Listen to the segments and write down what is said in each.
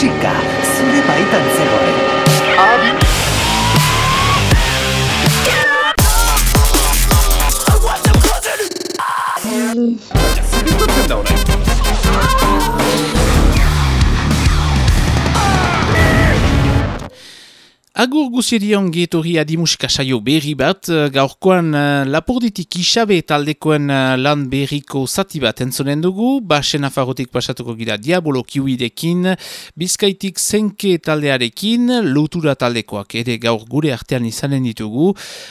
musika zure baitan zegoen. Adi! Agur guzerion gehiatori adimusika saio berri bat, eh, gaurkoan uh, laporditik isabe taldekoen uh, lan berriko zati bat entzonen dugu, basen afarotik pasatuko gira diabolo kiuidekin, bizkaitik zenke taldearekin, lotura taldekoak ere gaur gure artean izanen ditugu,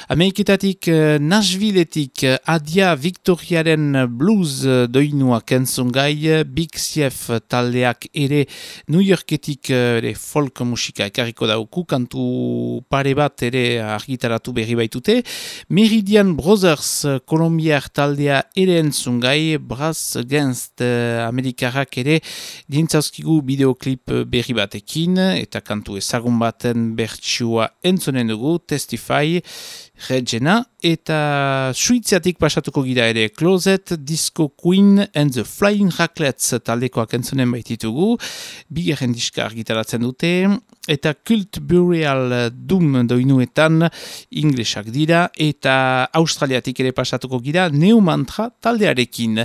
Ameriketatik uh, Nashvilleetik Adia Victoriaren blues doinuak entzun gai, Big Chef taldeak ere New Yorketik uh, folk musika ekarriko dauku, kantu pare bat ere argitaratu berri baitute. Meridian Brothers kolombiar taldea ere entzungai, Brass Against uh, Amerikarrak ere dintzauskigu bideoklip berri batekin, eta kantu ezagun baten bertsua entzonen dugu, Testify, Regena, eta suitziatik pasatuko gira ere Closet, Disco Queen and the Flying Raclets taldekoak entzonen baititugu, bigarren diska argitaratzen dute, eta Cult Burial Doom doinuetan inglesak dira, eta Australiatik ere pasatuko gira Neo Mantra taldearekin.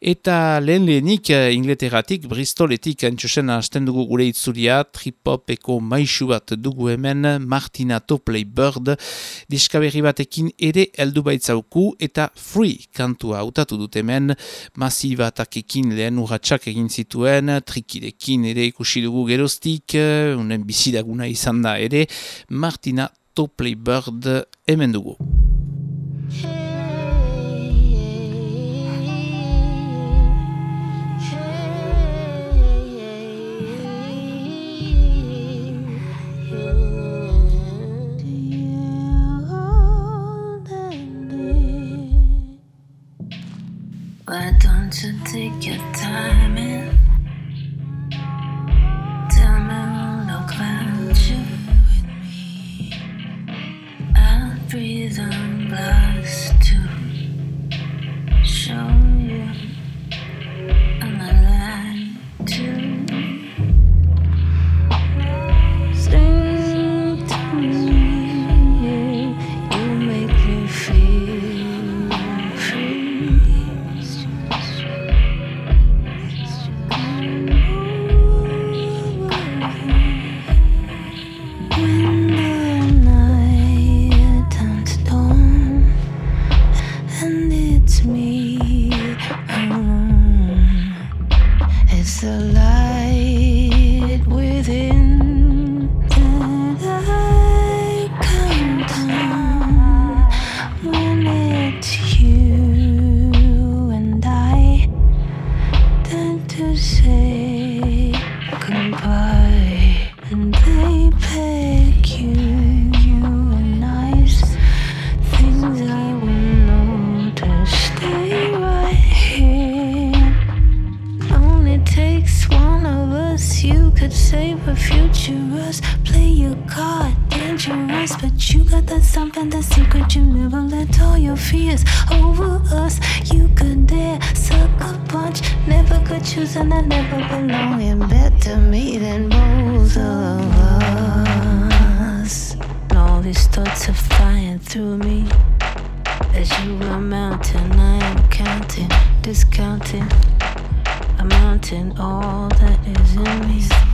Eta lehen lehenik Ingleteratik, Bristoletik entzusen hasten dugu gure itzulia, trip-hopeko maisu bat dugu hemen, Martina Topley Bird, diskabe berri batekin ere heldu baitzauku eta free kantua hautatu dut hemen masibatakekin lehen urratxak egin zituen trikidekin ere ikusi dugu geroztik unen bizidaguna izan da ere Martina Topley Bird hemen dugu. Belong better me than both of us. All these thoughts are flying through me. As you were mounting, I am counting, discounting. I'm mounting all that is in me.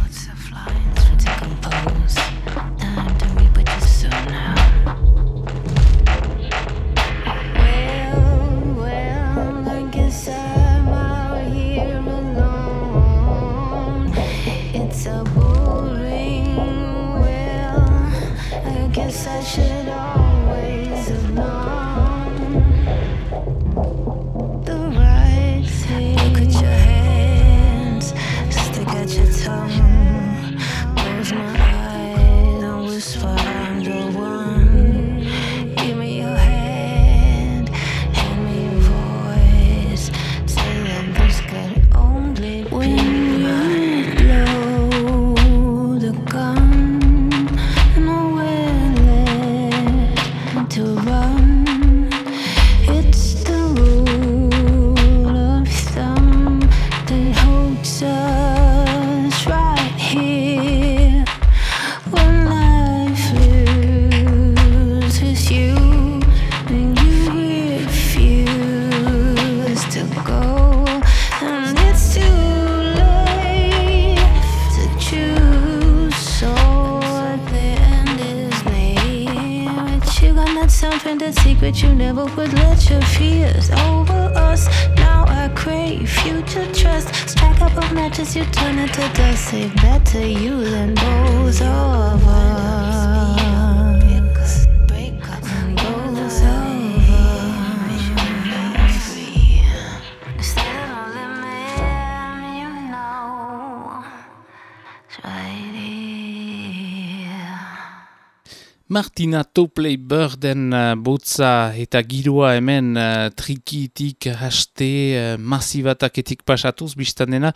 Martina Topley Birden uh, botza eta girua hemen uh, trikitik haste uh, masibataketik pasatuz biztan dena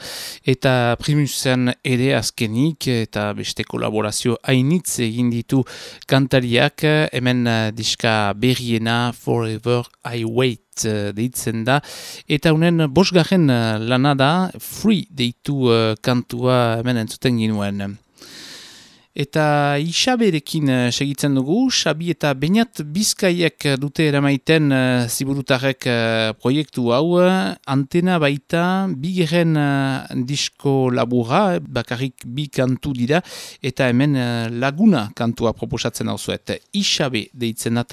eta primusen ere azkenik eta beste kolaborazio hainitz egin ditu kantariak hemen uh, diska berriena Forever I Wait uh, deitzen da eta unen bosgarren uh, lana da Free deitu uh, kantua hemen entzuten ginuen. Eta Isaberekin eh, segitzen dugu, Xabi eta Beñat Bizkaiek dute eramaiten uh, ziburutarek eh, proiektu hau, antena baita bigeren uh, disko labura, bakarrik bi kantu dira, eta hemen uh, laguna kantua proposatzen hau zuet, Isabe deitzen da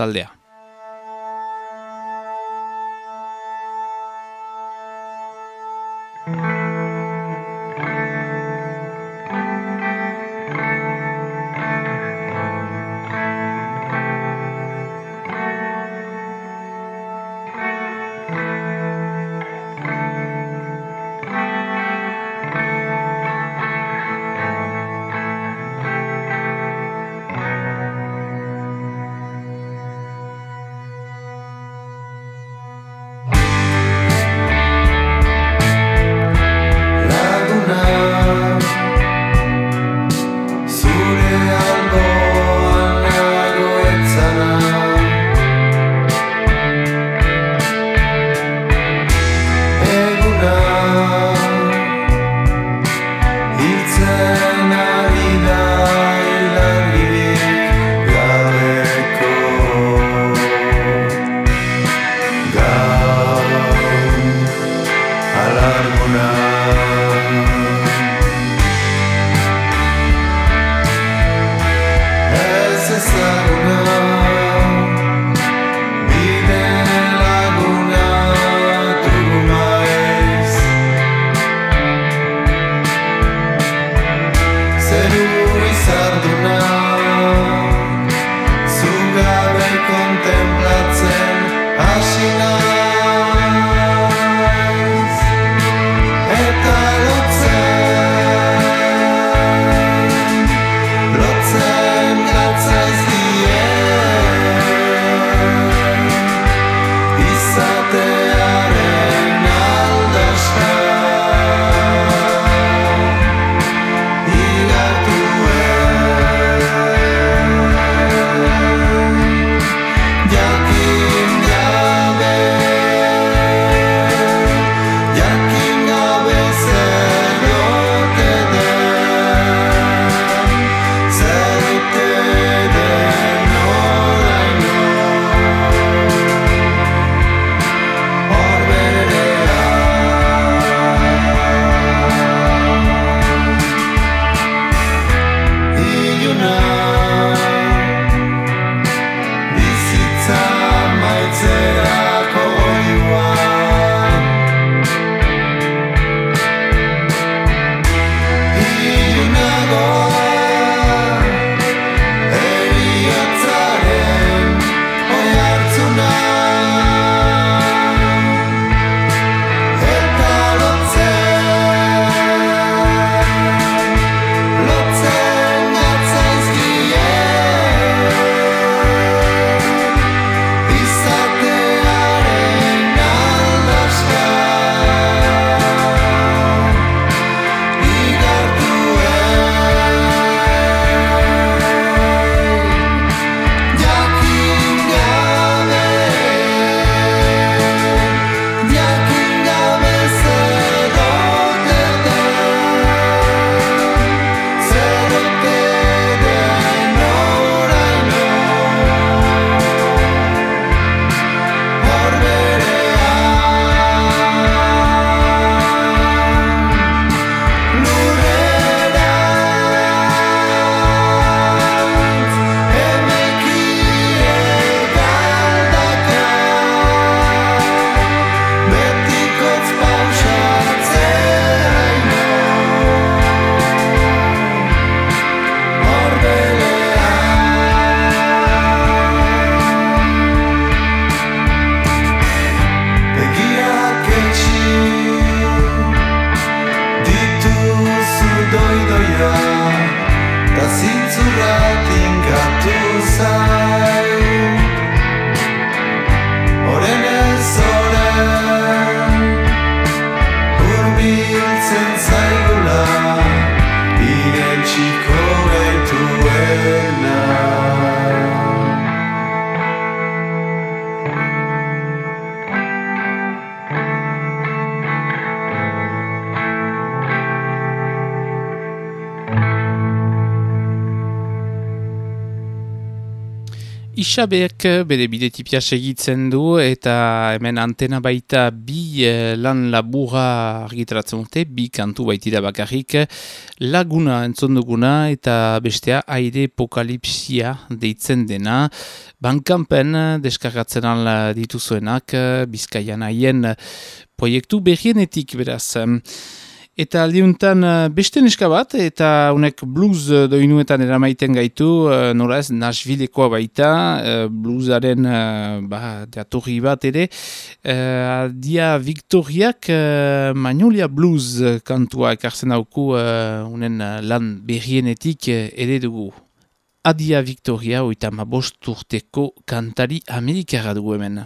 Isabek bere bidetipia segitzen du eta hemen antena baita bi eh, lan labura argitaratzen dute, bi kantu baitira bakarrik laguna entzon duguna eta bestea aire pokalipsia deitzen dena. Bankampen deskargatzen ala dituzuenak bizkaian haien proiektu berrienetik beraz. Eta aldiuntan eh, beste neska bat, eta unek blues eh, doinuetan eramaiten gaitu, uh, nora ez, Nashvillekoa baita, bluesaren ba, teaturri bat ere. Dia Victoriak Magnolia Blues kantua ekartzen dauku unen lan berrienetik ere dugu. Adia Victoria, oita mabost urteko kantari amerikara dugu hemen.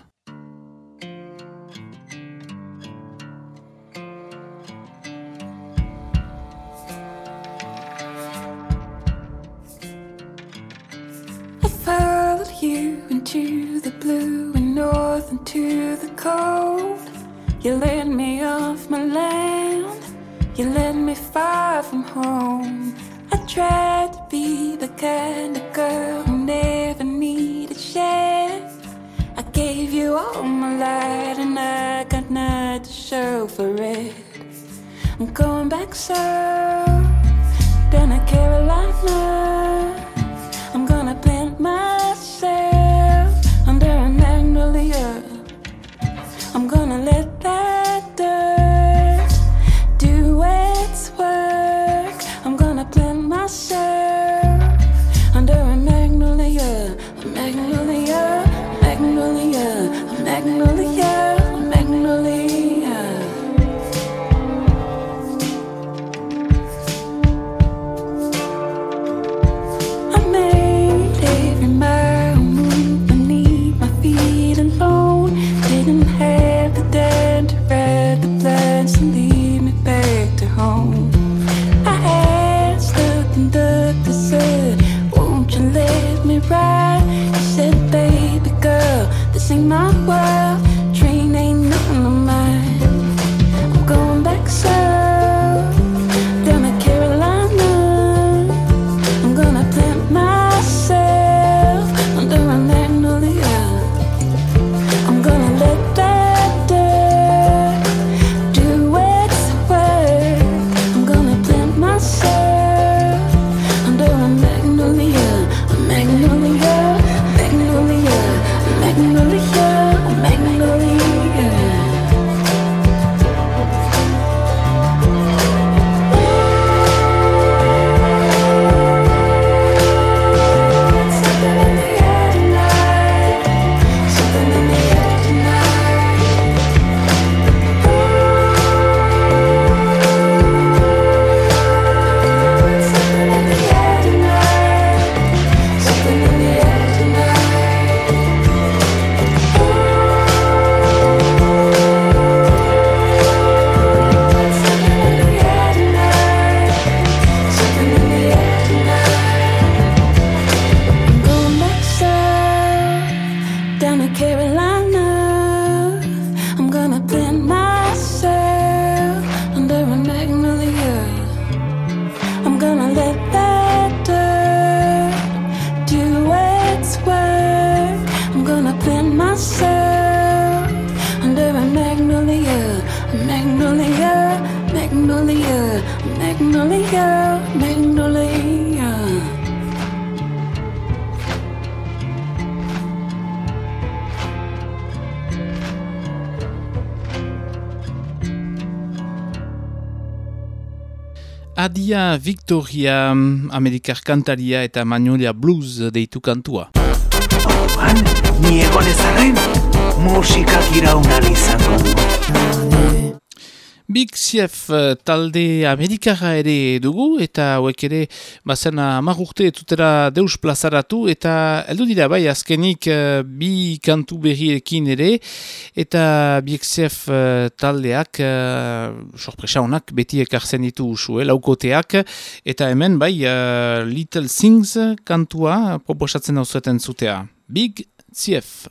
Into the blue and north into the cold. You led me off my land, you led me far from home. I tried to be the kind of girl who never needed share. I gave you all my light and I got nothing to show for it. I'm going back south, down to Carolina. Adia Victoria, Amerikar kantaria eta Magnolia Blues deitu kantua. Han, ni egon ezaren, musikak iraunal izango. Big Chef eh, talde Amerikara ere dugu eta hauek ere bazen hamar urte etutera deus plazaratu eta heldu dira bai azkenik eh, bi kantu berriekin ere eta Big Chef eh, taldeak uh, sorpresa honak beti ekartzen ditu usue, laukoteak eta hemen bai eh, Little Things kantua proposatzen dauzueten zutea. Big Chef.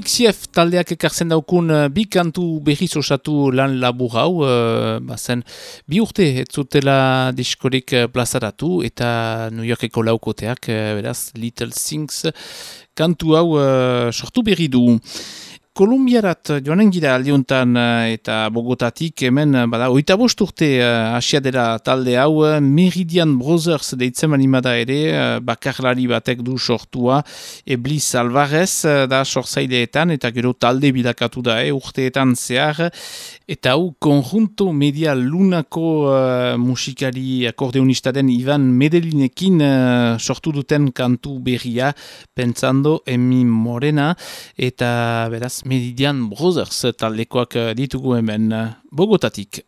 Big CF taldeak ekartzen daukun eh, bi kantu berriz osatu lan labur hau, uh, bazen bi urte ez zutela diskorik eh, plazaratu eta New Yorkeko laukoteak, eh, beraz, Little Things kantu hau eh, sortu berri du. Kolumbiarat joanen gira aldiuntan eh, eta Bogotatik hemen eh, bada oita bost urte uh, asia dela talde hau eh, Meridian Brothers deitzen manimada ere uh, bakarlari batek du sortua Eblis Alvarez uh, da sorzaileetan eta gero talde bilakatu da eh, urteetan zehar. Eta hau konjunto media lunako uh, musikari akordeonista den Ivan Medelinekin uh, sortu duten kantu berria pensando en mi morena. Eta beraz Meridian Brothers taldekoak eh, ditugu hemen eh, Bogotatik.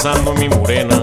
Pensando en mi morena.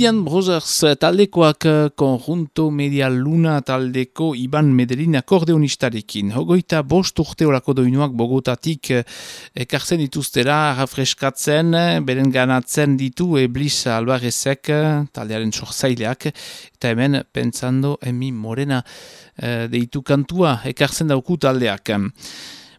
Meridian Brothers eh, taldekoak eh, konjunto media luna taldeko Iban Medelin akordeonistarekin. Hogoita bost urte doinuak bogotatik eh, ekartzen dituztera, refreskatzen, eh, beren ganatzen ditu Eblis Alvarezek, eh, taldearen sorzaileak, eta hemen pentsando emi morena eh, deitu kantua ekartzen dauku taldeak.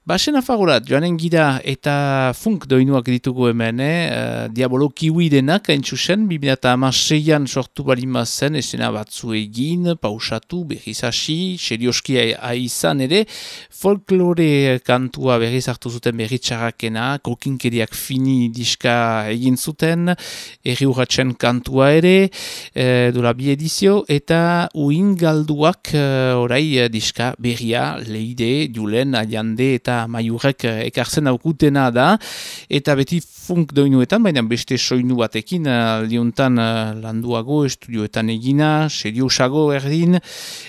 Basen afagorat, joanen gira eta funk doinuak ditugu hemen, eh? Diabolo kiwi denak, entzusen, 2006an sortu balima zen, esena batzu egin, pausatu, berriz hasi, serioski izan ere, folklore kantua berriz hartu zuten berritxarrakena, kokinkeriak fini diska egin zuten, erri urratzen kantua ere, e, dola bi edizio, eta uingalduak e, orai diska berria, leide, julen, aliande eta maiurrek e, ekartzen aukutena da, eta beti funk doinuetan, baina beste soinu batekin, liuntan landuago, estudioetan egina, seriosago erdin,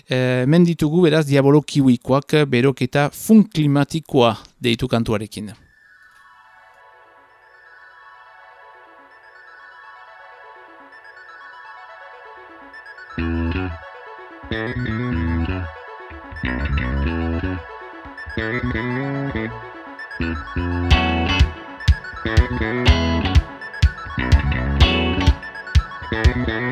e, menditugu beraz diabolo kiwikoak berok eta funk klimatikoa deitu kantuarekin. Thank you.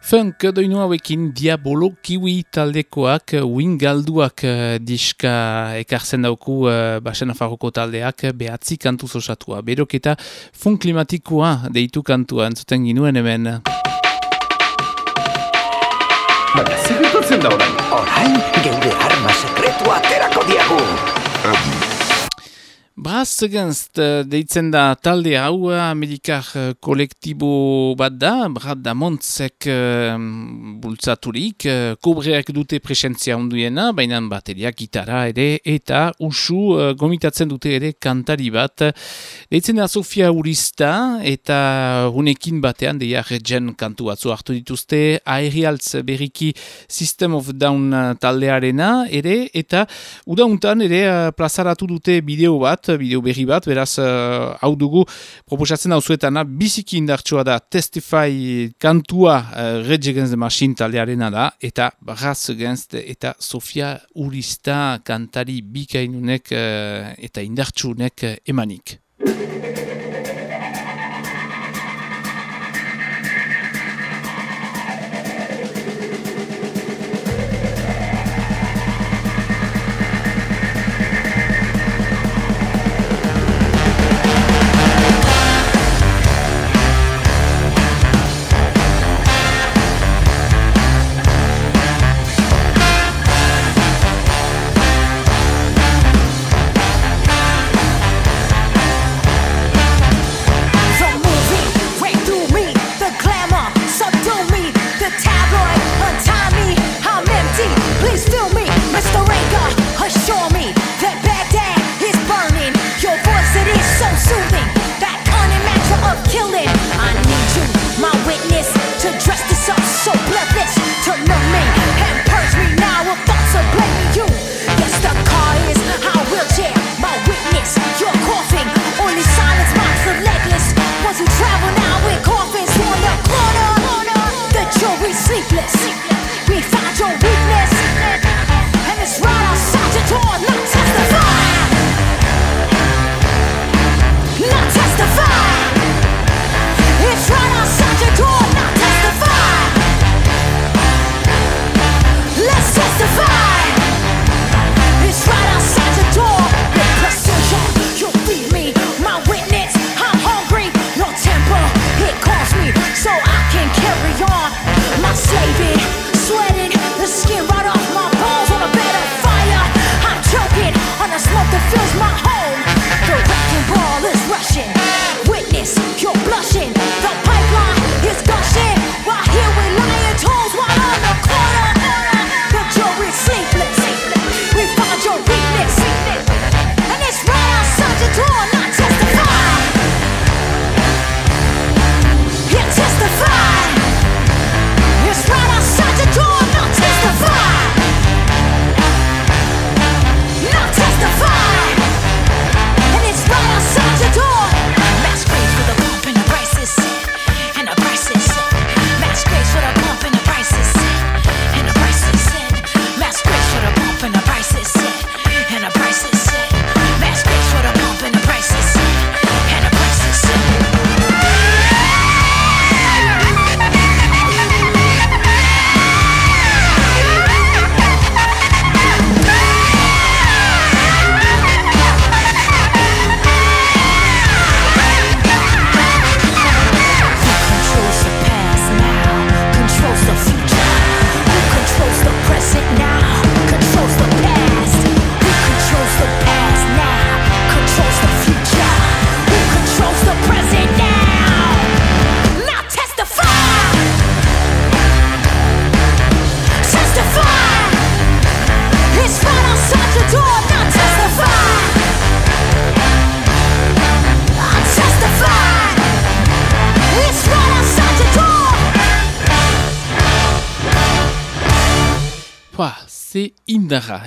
Funk doinu hauekin Diabolo Kiwi taldekoak eh, wingalduak eh, diska ekartzen dauku eh, basen afarroko taldeak behatzi kantuz osatua. Beroketa fun klimatikoa deitu kantua entzuten ginuen hemen. Baina, zer gertatzen da orain? Orain, geure arma sekretua aterako diagu. Baz genzt, eh, deitzen da talde hau eh, Amerikar eh, kolektibo bat da, brat da montzek bultzaturik, kobreak dute presentzia onduena, baina bateria, gitara ere, eta usu gomitatzen dute ere kantari bat. Deitzen da Sofia Urista, eta hunekin batean, deia regen kantu batzu hartu dituzte, aerialtz berriki System of Down taldearena, ere, eta udauntan ere plazaratu dute bideo bat, Eh, bideo berri bat, beraz, eh, hau dugu proposatzen hau zuetana, ah, biziki indartsua da, testify kantua uh, Rage Against the Machine taldearena da, eta Raz Against eta Sofia Urista kantari bikainunek uh, eta indartsunek emanik.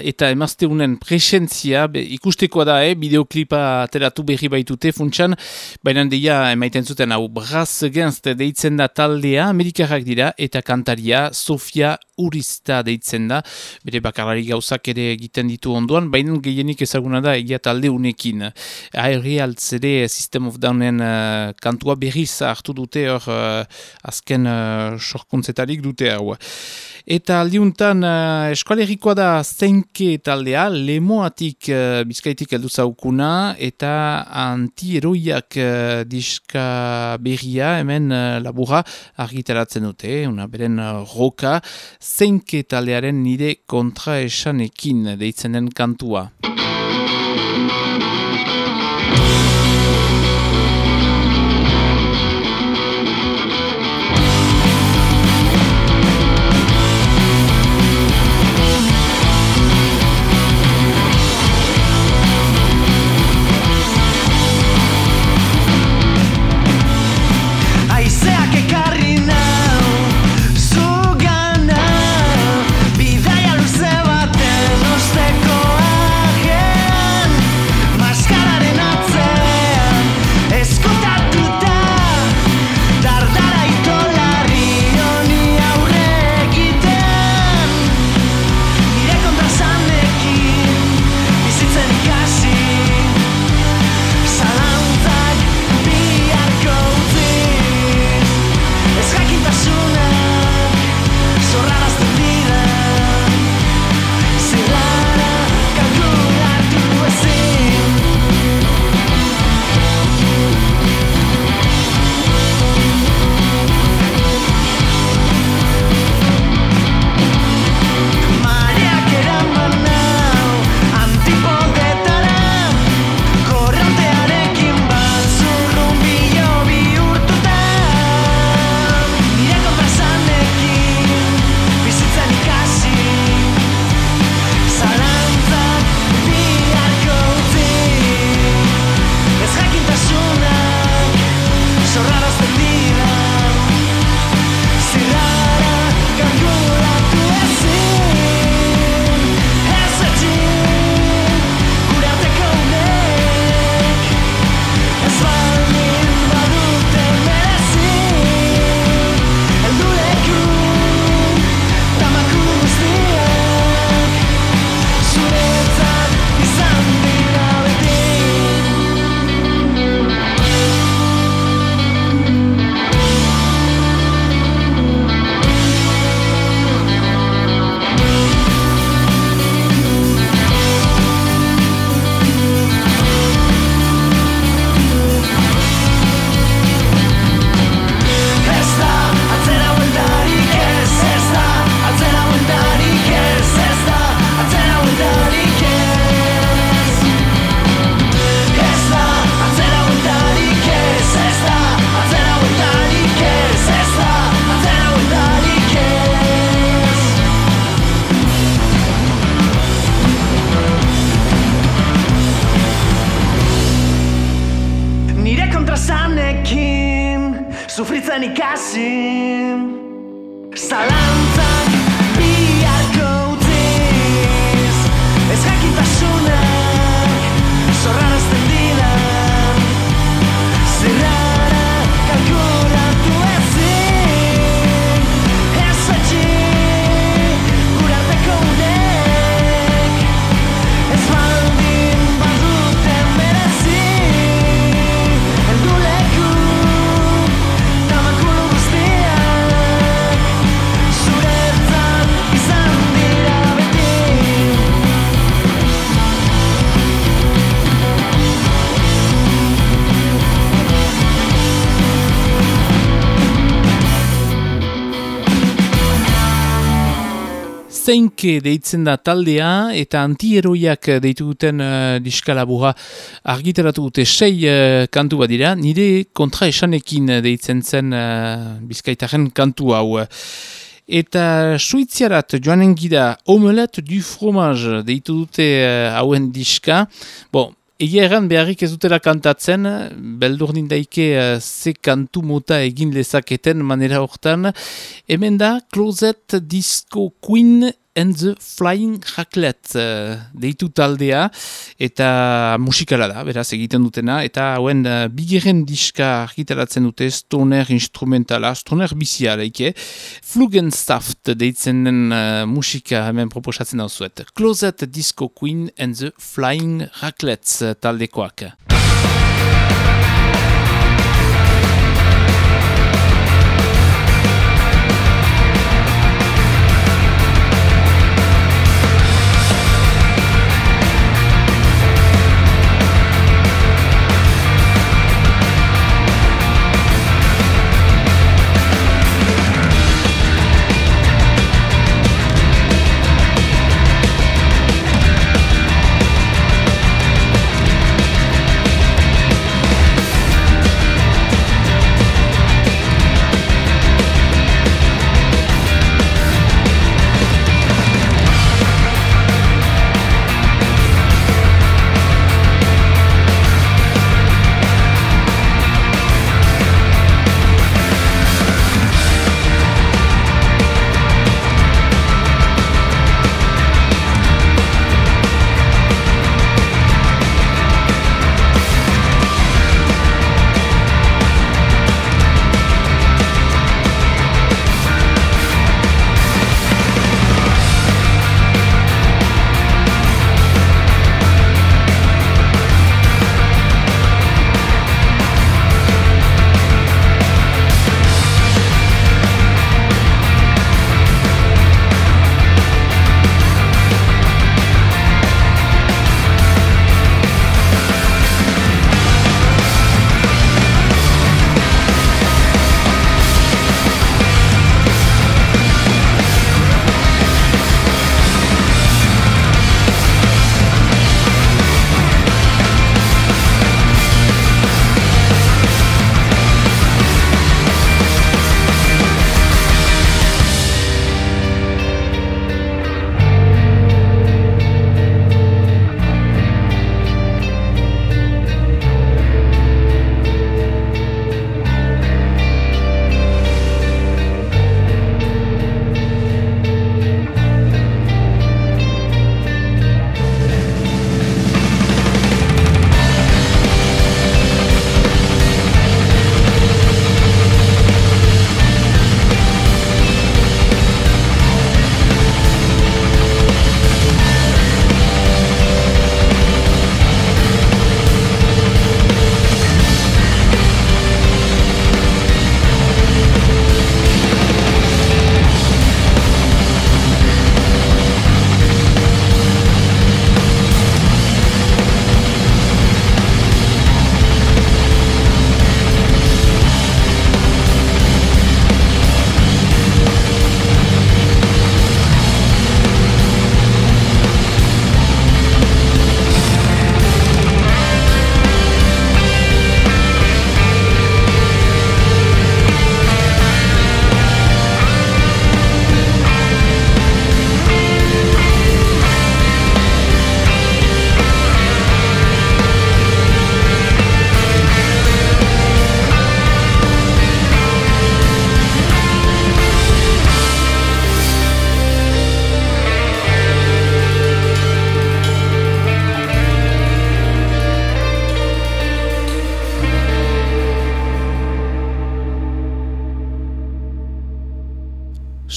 Eta emazteunen presentzia, be, ikustekoa da, eh, bideoklipa ateratu berri baitute funtsan, baina deia emaiten zuten hau Brass Against deitzen da taldea, amerikarrak dira, eta kantaria Sofia Urista deitzen da, bere bakarari gauzak ere egiten ditu onduan, baina gehienik ezaguna da egia talde unekin. Aerri altzere System of Downen uh, kantua berriz hartu dute hor uh, azken uh, sorkuntzetarik dute hau. Eta aldiuntan uh, eskualerikoa da zeinke taldea, lemoatik uh, bizkaitik heldu zaukuna, eta antieroiak uh, diska berria, hemen uh, labura argitaratzen dute, una beren uh, roka, zeinke taldearen nire kontraesanekin deitzen den kantua. Zeinke deitzen da taldea eta antieroiak deitu duten uh, diskalabura argitaratu dute sei uh, kantu bat dira, nire kontra esanekin deitzen zen uh, bizkaitaren kantu hau. Eta suitziarat joanen gira omelette du fromage deitu dute uh, hauen diska. Bon, Egia erran beharrik ez dutela kantatzen, beldur nindaike uh, ze kantu mota egin lezaketen manera hortan. Hemen da, Closet Disco Queen and the Flying Raclette uh, deitu taldea eta musikala da, beraz egiten dutena eta hauen uh, bigeren diska argitaratzen dute stoner instrumentala, stoner bizia leike Flugenstaft deitzen den uh, musika hemen proposatzen dauzuet Closet Disco Queen and the Flying Raclette taldekoak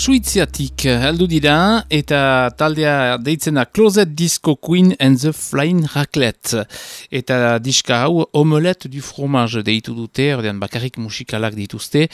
Suiziatik heldu dira eta taldea deitzen da Closet Disco Queen and the Flying Raclette. Eta diska hau Omelette du Fromage deitu dute, ordean bakarrik musikalak dituzte.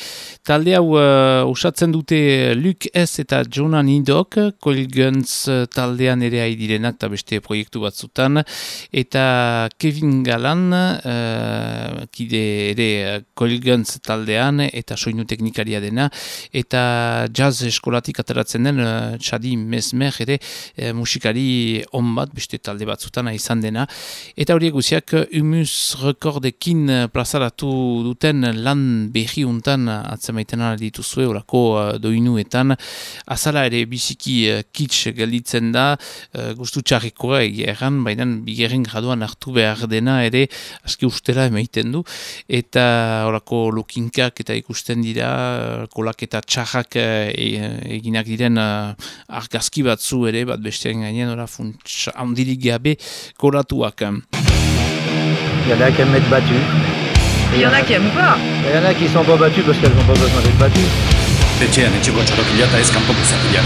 Talde hau uh, usatzen dute Luke S. eta Jonah Nidok, Coil Guns taldean ere haidirenak eta beste proiektu batzutan. Eta Kevin Galan, uh, kide ere Coil Guns taldean eta soinu teknikaria dena. Eta jazz eskolatik ateratzen den uh, Txadi Mesmer ere uh, musikari on bat, beste talde batzutan izan dena. Eta horiek guziak Humus Rekordekin plazaratu duten lan behi untan atzemaiten dituzue orako uh, doinuetan. Azala ere biziki uh, kits gelditzen da, uh, gustu txarrikoa egeran, baina bigerren graduan hartu behar dena ere aski ustela emaiten du. Eta orako lokinkak eta ikusten dira, kolak eta txarrak uh, eh, eginak diren uh, argazki batzu ere, bat bestean gainen, ora funts handirik gabe koratuak. Il y en a qui aiment être battus. Il y en a qui aiment pas. Il y en a qui sont pas battus parce qu'elles n'ont pas besoin d'être battues. Etxean etxeko txorokila eta ez kanpoko zapila.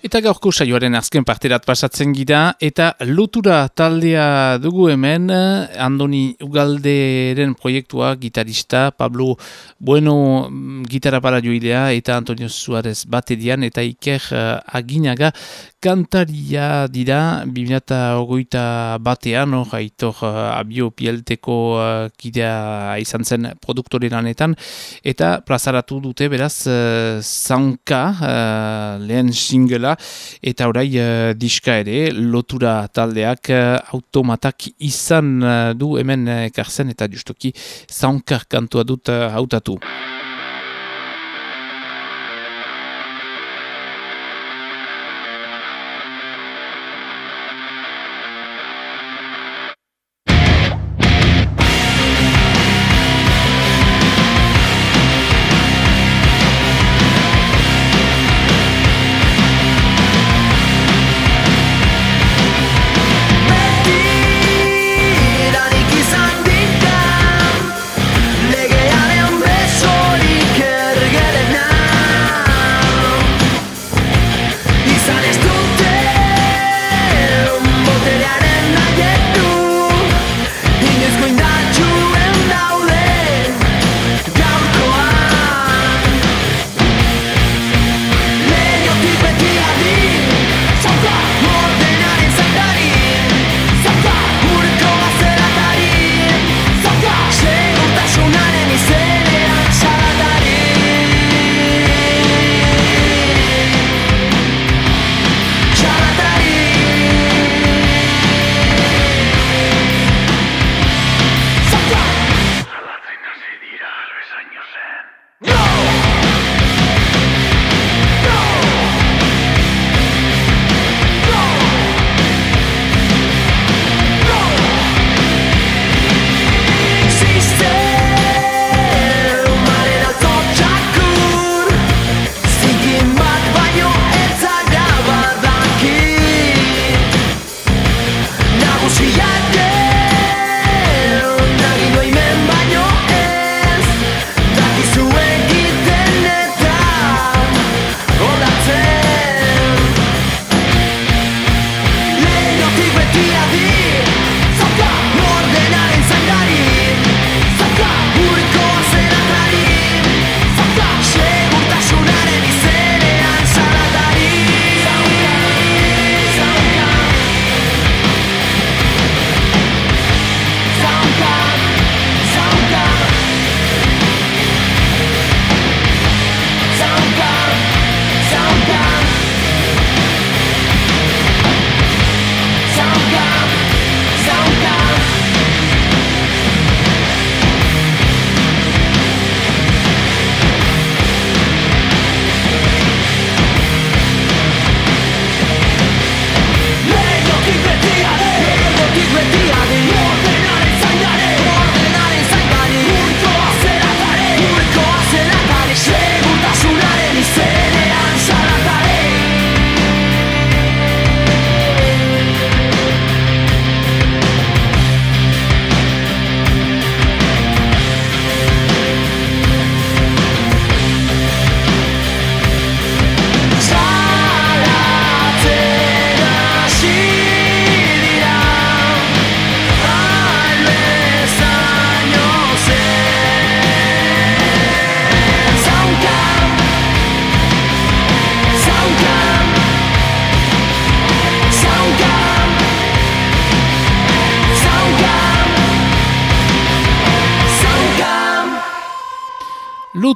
Eta gaurko saioaren azken parterat pasatzen gira, eta lotura taldea dugu hemen, Andoni Ugalderen proiektua, gitarista, Pablo Bueno mm, gitarra para joilea, eta Antonio Suarez baterian, eta Iker uh, Aginaga kantaria dira, 2008 batean, hor, aitor uh, abio pielteko uh, kidea izan zen produktore lanetan, eta plazaratu dute beraz uh, zanka, uh, lehen singela, eta orai uh, diska ere, lotura taldeak uh, automatak izan uh, du hemen ekartzen, eta justoki zankar kantua dut hautatu.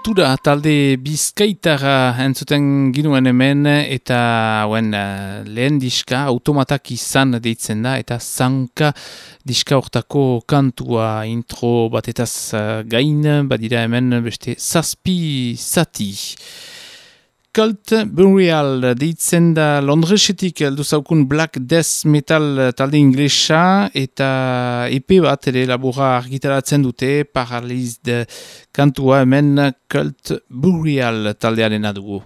Lotura talde bizkaitara entzuten ginuen hemen eta hauen eh, lehen diska automatak izan deitzen da eta zanka diska hortako kantua intro batetaz uh, gain badira hemen beste zazpi zati. Cult Burial deitzen da Londresetik heldu zaukun Black Death Metal talde inglesa eta EP bat ere laburra argitaratzen dute Paralyzed kantua hemen Cult Burial taldearen dugu.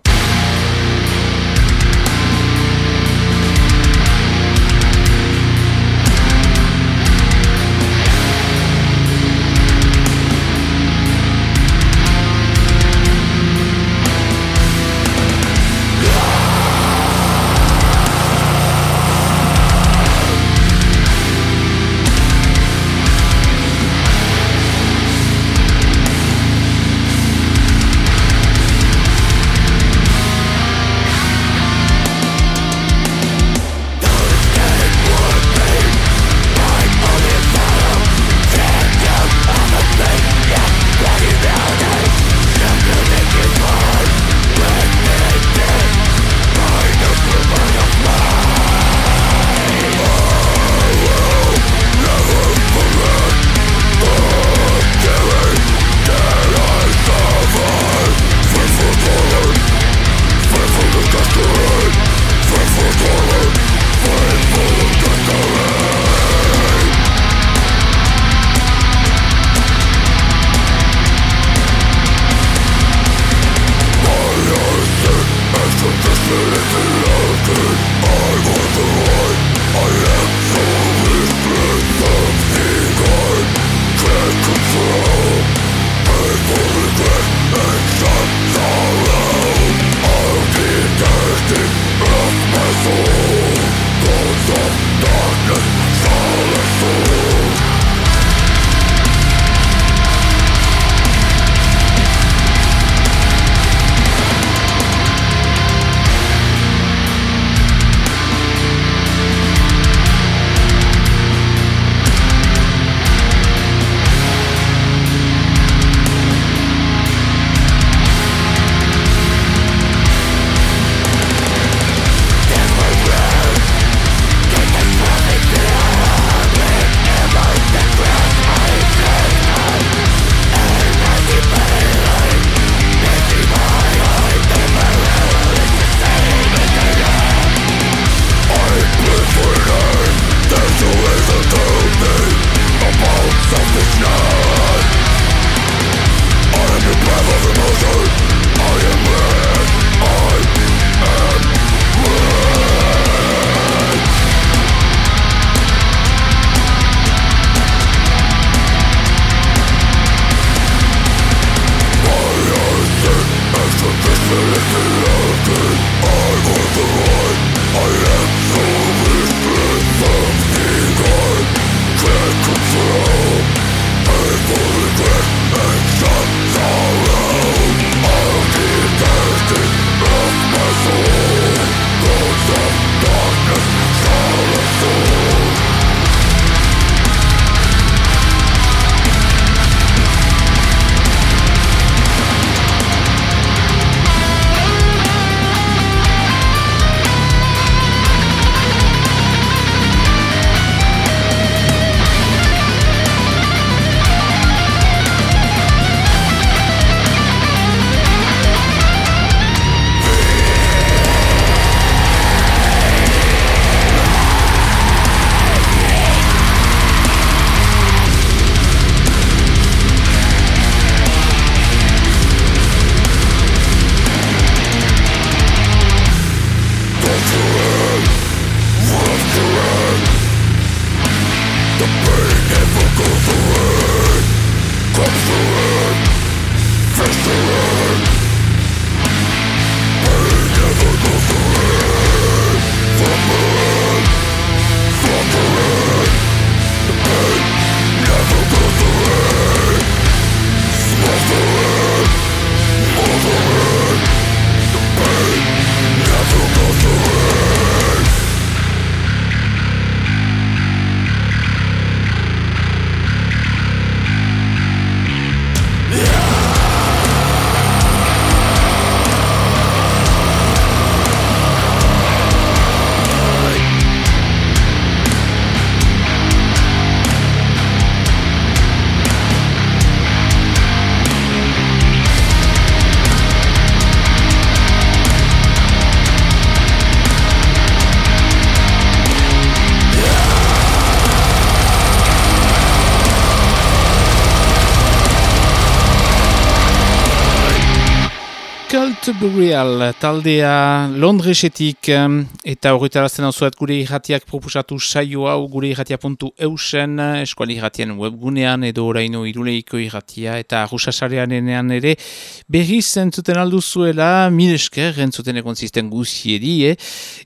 Cult Burial taldea Londresetik eta horretarazten hau gure irratiak propusatu saio hau gure irratia.eusen eusen eskuali irratien webgunean edo oraino iruleiko irratia eta rusasareanean ere berriz entzuten aldu zuela mil esker entzuten egon zisten guziedi eh?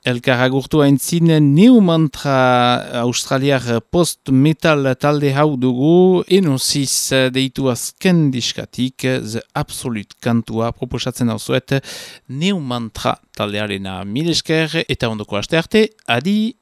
elkar agurtu haintzin New Mantra australiar post-metal talde hau dugu enoziz deitu azken diskatik The Absolute kantua proposatzen hau zuet New Mantra taldearena mil esker eta ondoko aste arte, adi!